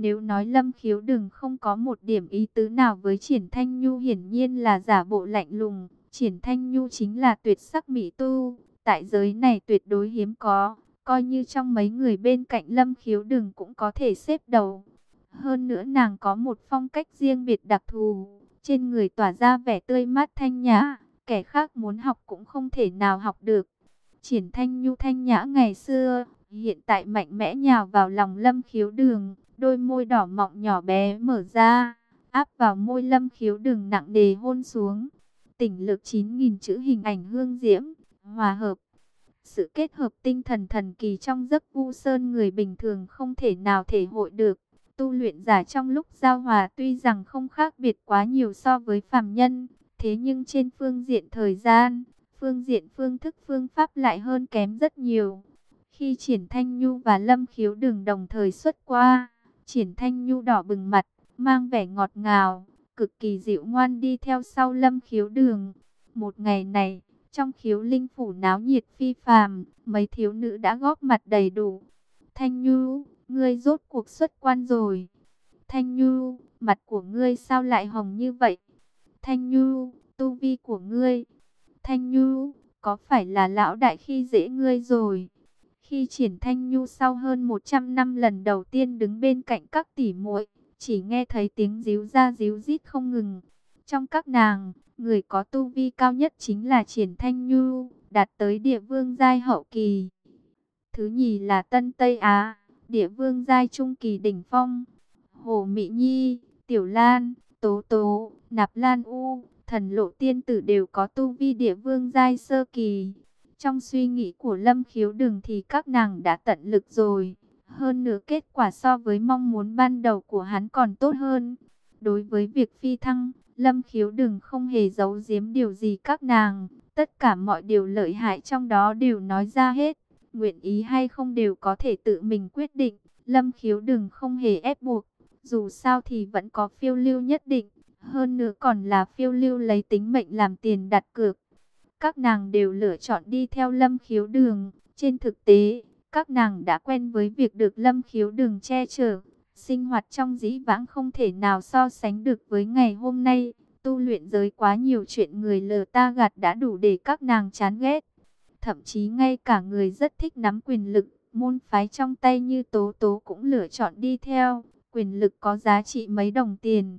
Nếu nói Lâm Khiếu đừng không có một điểm ý tứ nào với Triển Thanh Nhu hiển nhiên là giả bộ lạnh lùng. Triển Thanh Nhu chính là tuyệt sắc mỹ tu, tại giới này tuyệt đối hiếm có, coi như trong mấy người bên cạnh Lâm Khiếu đừng cũng có thể xếp đầu. Hơn nữa nàng có một phong cách riêng biệt đặc thù, trên người tỏa ra vẻ tươi mát thanh nhã, kẻ khác muốn học cũng không thể nào học được. Triển thanh nhu thanh nhã ngày xưa, hiện tại mạnh mẽ nhào vào lòng lâm khiếu đường, đôi môi đỏ mọng nhỏ bé mở ra, áp vào môi lâm khiếu đường nặng đề hôn xuống. Tỉnh lực 9.000 chữ hình ảnh hương diễm, hòa hợp. Sự kết hợp tinh thần thần kỳ trong giấc vu sơn người bình thường không thể nào thể hội được. Tu luyện giả trong lúc giao hòa tuy rằng không khác biệt quá nhiều so với phàm nhân, thế nhưng trên phương diện thời gian, phương diện phương thức phương pháp lại hơn kém rất nhiều. Khi Triển Thanh Nhu và Lâm Khiếu Đường đồng thời xuất qua, Triển Thanh Nhu đỏ bừng mặt, mang vẻ ngọt ngào, cực kỳ dịu ngoan đi theo sau Lâm Khiếu Đường. Một ngày này, trong khiếu linh phủ náo nhiệt phi phàm, mấy thiếu nữ đã góp mặt đầy đủ. Thanh Nhu, ngươi rốt cuộc xuất quan rồi. Thanh Nhu, mặt của ngươi sao lại hồng như vậy? Thanh Nhu, tu vi của ngươi. Thanh Nhu, có phải là lão đại khi dễ ngươi rồi? Khi triển Thanh Nhu sau hơn 100 năm lần đầu tiên đứng bên cạnh các tỷ muội, chỉ nghe thấy tiếng díu ra díu rít không ngừng. Trong các nàng, người có tu vi cao nhất chính là triển Thanh Nhu, đạt tới địa vương giai hậu kỳ. Thứ nhì là Tân Tây Á, địa vương giai trung kỳ đỉnh phong. Hồ Mỹ Nhi, Tiểu Lan, Tố Tố, Nạp Lan U, thần lộ tiên tử đều có tu vi địa vương giai sơ kỳ. Trong suy nghĩ của Lâm Khiếu Đừng thì các nàng đã tận lực rồi. Hơn nữa kết quả so với mong muốn ban đầu của hắn còn tốt hơn. Đối với việc phi thăng, Lâm Khiếu Đừng không hề giấu giếm điều gì các nàng. Tất cả mọi điều lợi hại trong đó đều nói ra hết. Nguyện ý hay không đều có thể tự mình quyết định. Lâm Khiếu Đừng không hề ép buộc. Dù sao thì vẫn có phiêu lưu nhất định. Hơn nữa còn là phiêu lưu lấy tính mệnh làm tiền đặt cược. Các nàng đều lựa chọn đi theo lâm khiếu đường. Trên thực tế, các nàng đã quen với việc được lâm khiếu đường che chở. Sinh hoạt trong dĩ vãng không thể nào so sánh được với ngày hôm nay. Tu luyện giới quá nhiều chuyện người lờ ta gạt đã đủ để các nàng chán ghét. Thậm chí ngay cả người rất thích nắm quyền lực, môn phái trong tay như tố tố cũng lựa chọn đi theo. Quyền lực có giá trị mấy đồng tiền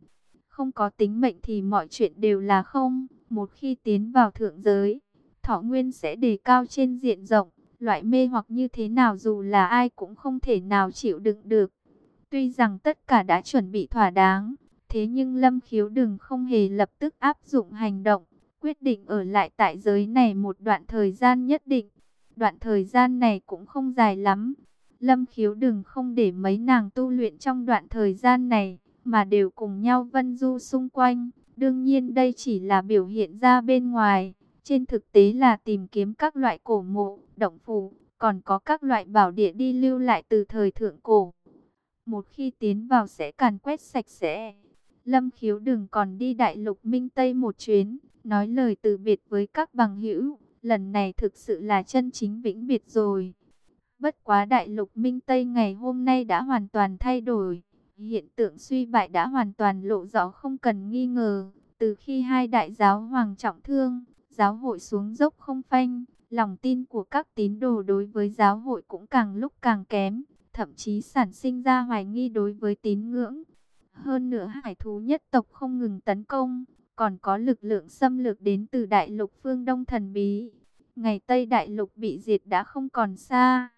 không có tính mệnh thì mọi chuyện đều là không. Một khi tiến vào thượng giới, thọ nguyên sẽ đề cao trên diện rộng. Loại mê hoặc như thế nào dù là ai cũng không thể nào chịu đựng được. Tuy rằng tất cả đã chuẩn bị thỏa đáng, thế nhưng Lâm Khiếu đừng không hề lập tức áp dụng hành động, quyết định ở lại tại giới này một đoạn thời gian nhất định. Đoạn thời gian này cũng không dài lắm. Lâm Khiếu đừng không để mấy nàng tu luyện trong đoạn thời gian này mà đều cùng nhau vân du xung quanh. Đương nhiên đây chỉ là biểu hiện ra bên ngoài, trên thực tế là tìm kiếm các loại cổ mộ, động phủ, còn có các loại bảo địa đi lưu lại từ thời thượng cổ. Một khi tiến vào sẽ càn quét sạch sẽ. Lâm khiếu đừng còn đi đại lục Minh Tây một chuyến, nói lời từ biệt với các bằng hữu. Lần này thực sự là chân chính vĩnh biệt rồi. Bất quá đại lục Minh Tây ngày hôm nay đã hoàn toàn thay đổi. Hiện tượng suy bại đã hoàn toàn lộ rõ không cần nghi ngờ. Từ khi hai đại giáo hoàng trọng thương, giáo hội xuống dốc không phanh, lòng tin của các tín đồ đối với giáo hội cũng càng lúc càng kém, thậm chí sản sinh ra hoài nghi đối với tín ngưỡng. Hơn nữa hải thú nhất tộc không ngừng tấn công, còn có lực lượng xâm lược đến từ đại lục phương Đông thần bí. Ngày Tây đại lục bị diệt đã không còn xa.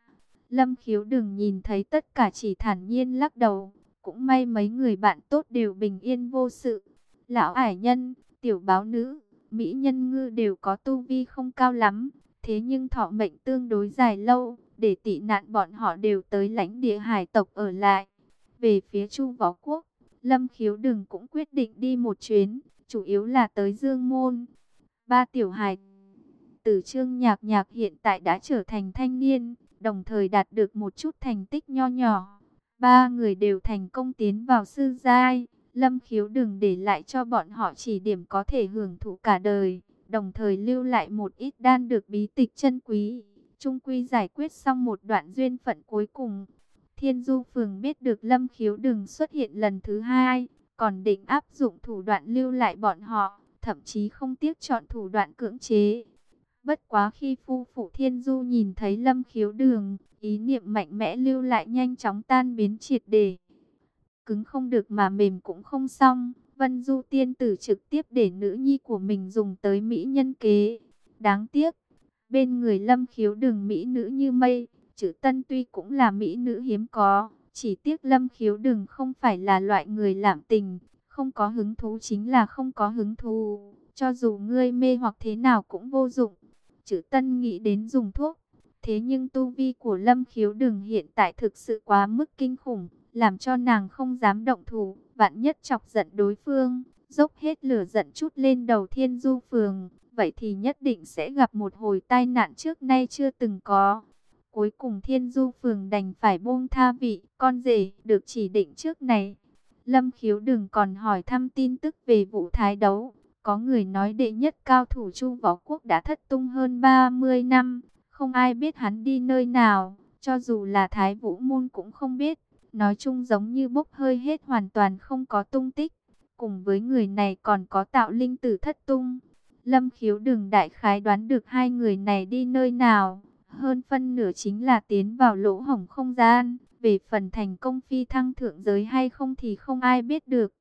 Lâm khiếu đừng nhìn thấy tất cả chỉ thản nhiên lắc đầu. Cũng may mấy người bạn tốt đều bình yên vô sự. Lão ải nhân, tiểu báo nữ, mỹ nhân ngư đều có tu vi không cao lắm. Thế nhưng thọ mệnh tương đối dài lâu, để tị nạn bọn họ đều tới lãnh địa hải tộc ở lại. Về phía Chu Võ Quốc, Lâm Khiếu Đừng cũng quyết định đi một chuyến, chủ yếu là tới Dương Môn. Ba tiểu hải tử trương nhạc nhạc hiện tại đã trở thành thanh niên, đồng thời đạt được một chút thành tích nho nhỏ. Ba người đều thành công tiến vào sư giai. Lâm khiếu đừng để lại cho bọn họ chỉ điểm có thể hưởng thụ cả đời. Đồng thời lưu lại một ít đan được bí tịch chân quý. Trung quy giải quyết xong một đoạn duyên phận cuối cùng. Thiên du phường biết được lâm khiếu đừng xuất hiện lần thứ hai. Còn định áp dụng thủ đoạn lưu lại bọn họ. Thậm chí không tiếc chọn thủ đoạn cưỡng chế. Bất quá khi phu phụ thiên du nhìn thấy lâm khiếu đường, ý niệm mạnh mẽ lưu lại nhanh chóng tan biến triệt để. Cứng không được mà mềm cũng không xong, Vân Du tiên tử trực tiếp để nữ nhi của mình dùng tới mỹ nhân kế. Đáng tiếc, bên người lâm khiếu đường mỹ nữ như mây, chữ tân tuy cũng là mỹ nữ hiếm có. Chỉ tiếc lâm khiếu đường không phải là loại người lãm tình, không có hứng thú chính là không có hứng thú. Cho dù ngươi mê hoặc thế nào cũng vô dụng. Chữ tân nghĩ đến dùng thuốc. Thế nhưng tu vi của lâm khiếu đường hiện tại thực sự quá mức kinh khủng, làm cho nàng không dám động thủ, vạn nhất chọc giận đối phương, dốc hết lửa giận chút lên đầu thiên du phường, vậy thì nhất định sẽ gặp một hồi tai nạn trước nay chưa từng có. Cuối cùng thiên du phường đành phải buông tha vị con rể được chỉ định trước này. Lâm khiếu đừng còn hỏi thăm tin tức về vụ thái đấu. Có người nói đệ nhất cao thủ Chu Võ Quốc đã thất tung hơn 30 năm. Không ai biết hắn đi nơi nào. Cho dù là Thái Vũ Môn cũng không biết. Nói chung giống như bốc hơi hết hoàn toàn không có tung tích. Cùng với người này còn có tạo linh tử thất tung. Lâm khiếu đường đại khái đoán được hai người này đi nơi nào. Hơn phân nửa chính là tiến vào lỗ hổng không gian. Về phần thành công phi thăng thượng giới hay không thì không ai biết được.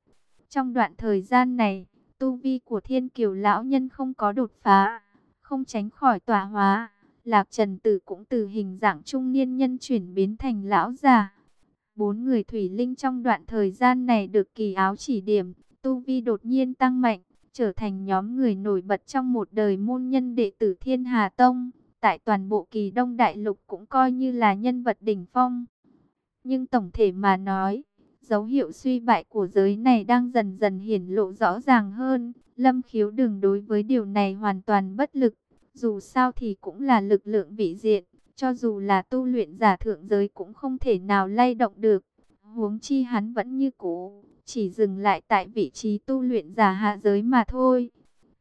Trong đoạn thời gian này, tu vi của thiên kiều lão nhân không có đột phá, không tránh khỏi tỏa hóa. Lạc Trần Tử cũng từ hình dạng trung niên nhân chuyển biến thành lão già. Bốn người thủy linh trong đoạn thời gian này được kỳ áo chỉ điểm, tu vi đột nhiên tăng mạnh, trở thành nhóm người nổi bật trong một đời môn nhân đệ tử Thiên Hà Tông. Tại toàn bộ kỳ đông đại lục cũng coi như là nhân vật đỉnh phong. Nhưng tổng thể mà nói, dấu hiệu suy bại của giới này đang dần dần hiển lộ rõ ràng hơn. Lâm khiếu đừng đối với điều này hoàn toàn bất lực. Dù sao thì cũng là lực lượng vị diện. Cho dù là tu luyện giả thượng giới cũng không thể nào lay động được. Huống chi hắn vẫn như cũ, chỉ dừng lại tại vị trí tu luyện giả hạ giới mà thôi.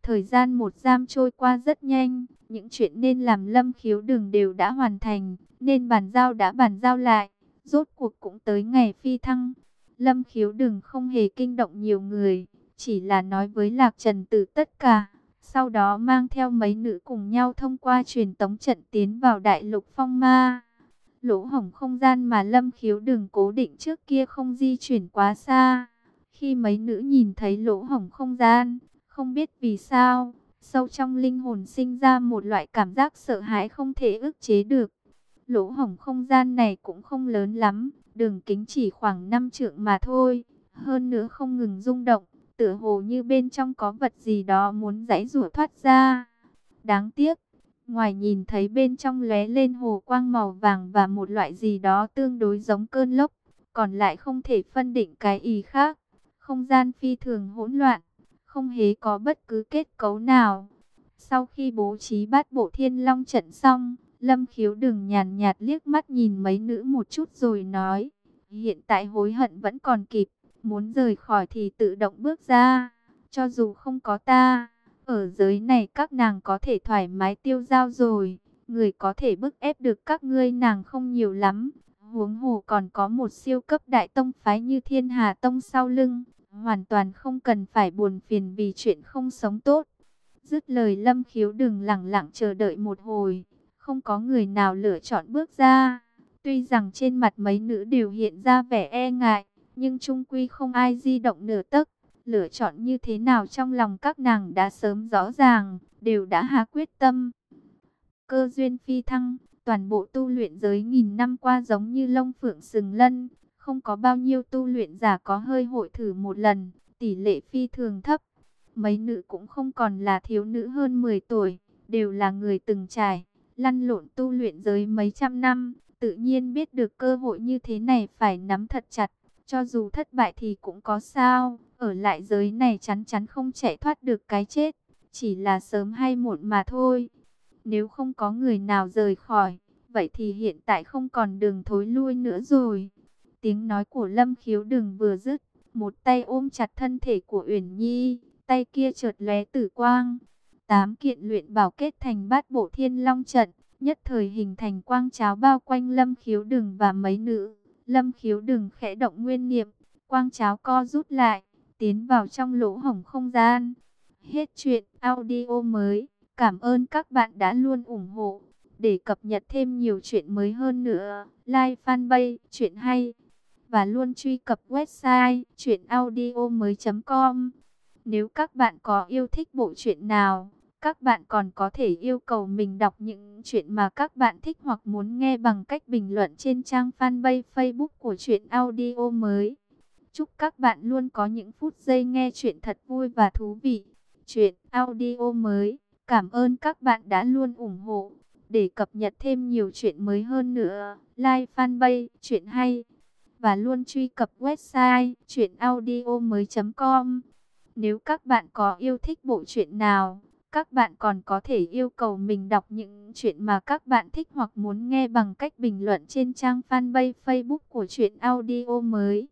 Thời gian một giam trôi qua rất nhanh, những chuyện nên làm lâm khiếu đường đều đã hoàn thành, nên bàn giao đã bàn giao lại. Rốt cuộc cũng tới ngày phi thăng. Lâm khiếu đừng không hề kinh động nhiều người, chỉ là nói với Lạc Trần Tử tất cả. Sau đó mang theo mấy nữ cùng nhau thông qua truyền tống trận tiến vào đại lục phong ma. Lỗ hổng không gian mà Lâm khiếu đừng cố định trước kia không di chuyển quá xa. Khi mấy nữ nhìn thấy lỗ hổng không gian, không biết vì sao, sâu trong linh hồn sinh ra một loại cảm giác sợ hãi không thể ức chế được. Lỗ hổng không gian này cũng không lớn lắm, đường kính chỉ khoảng 5 trượng mà thôi. Hơn nữa không ngừng rung động, tựa hồ như bên trong có vật gì đó muốn giãy rủa thoát ra. Đáng tiếc, ngoài nhìn thấy bên trong lóe lên hồ quang màu vàng và một loại gì đó tương đối giống cơn lốc, còn lại không thể phân định cái ý khác. Không gian phi thường hỗn loạn, không hề có bất cứ kết cấu nào. Sau khi bố trí bát bộ thiên long trận xong, Lâm khiếu đừng nhàn nhạt liếc mắt nhìn mấy nữ một chút rồi nói. Hiện tại hối hận vẫn còn kịp, muốn rời khỏi thì tự động bước ra. Cho dù không có ta, ở giới này các nàng có thể thoải mái tiêu giao rồi. Người có thể bức ép được các ngươi nàng không nhiều lắm. Huống hồ còn có một siêu cấp đại tông phái như thiên hà tông sau lưng. Hoàn toàn không cần phải buồn phiền vì chuyện không sống tốt. Dứt lời lâm khiếu đừng lặng lặng chờ đợi một hồi không có người nào lựa chọn bước ra. Tuy rằng trên mặt mấy nữ đều hiện ra vẻ e ngại, nhưng trung quy không ai di động nửa tấc. Lựa chọn như thế nào trong lòng các nàng đã sớm rõ ràng, đều đã hạ quyết tâm. Cơ duyên phi thăng, toàn bộ tu luyện giới nghìn năm qua giống như lông phượng sừng lân, không có bao nhiêu tu luyện giả có hơi hội thử một lần, tỷ lệ phi thường thấp. Mấy nữ cũng không còn là thiếu nữ hơn 10 tuổi, đều là người từng trải lăn lộn tu luyện giới mấy trăm năm, tự nhiên biết được cơ hội như thế này phải nắm thật chặt, cho dù thất bại thì cũng có sao, ở lại giới này chắn chắn không chạy thoát được cái chết, chỉ là sớm hay muộn mà thôi. Nếu không có người nào rời khỏi, vậy thì hiện tại không còn đường thối lui nữa rồi. Tiếng nói của Lâm Khiếu đừng vừa dứt, một tay ôm chặt thân thể của Uyển Nhi, tay kia chợt lóe tử quang, Tám kiện luyện bảo kết thành bát bộ thiên long trận, nhất thời hình thành quang cháo bao quanh lâm khiếu đừng và mấy nữ. Lâm khiếu đừng khẽ động nguyên niệm, quang cháo co rút lại, tiến vào trong lỗ hổng không gian. Hết chuyện audio mới, cảm ơn các bạn đã luôn ủng hộ. Để cập nhật thêm nhiều chuyện mới hơn nữa, like fanpage chuyện hay. và luôn truy cập website chuyện audio mới com Nếu các bạn có yêu thích bộ truyện nào, các bạn còn có thể yêu cầu mình đọc những chuyện mà các bạn thích hoặc muốn nghe bằng cách bình luận trên trang fanpage Facebook của Chuyện Audio mới. Chúc các bạn luôn có những phút giây nghe chuyện thật vui và thú vị. Chuyện audio mới. Cảm ơn các bạn đã luôn ủng hộ. Để cập nhật thêm nhiều chuyện mới hơn nữa, like fanpage Chuyện Hay và luôn truy cập website chuyenaudio.com. Nếu các bạn có yêu thích bộ truyện nào, các bạn còn có thể yêu cầu mình đọc những chuyện mà các bạn thích hoặc muốn nghe bằng cách bình luận trên trang fanpage Facebook của Chuyện Audio mới.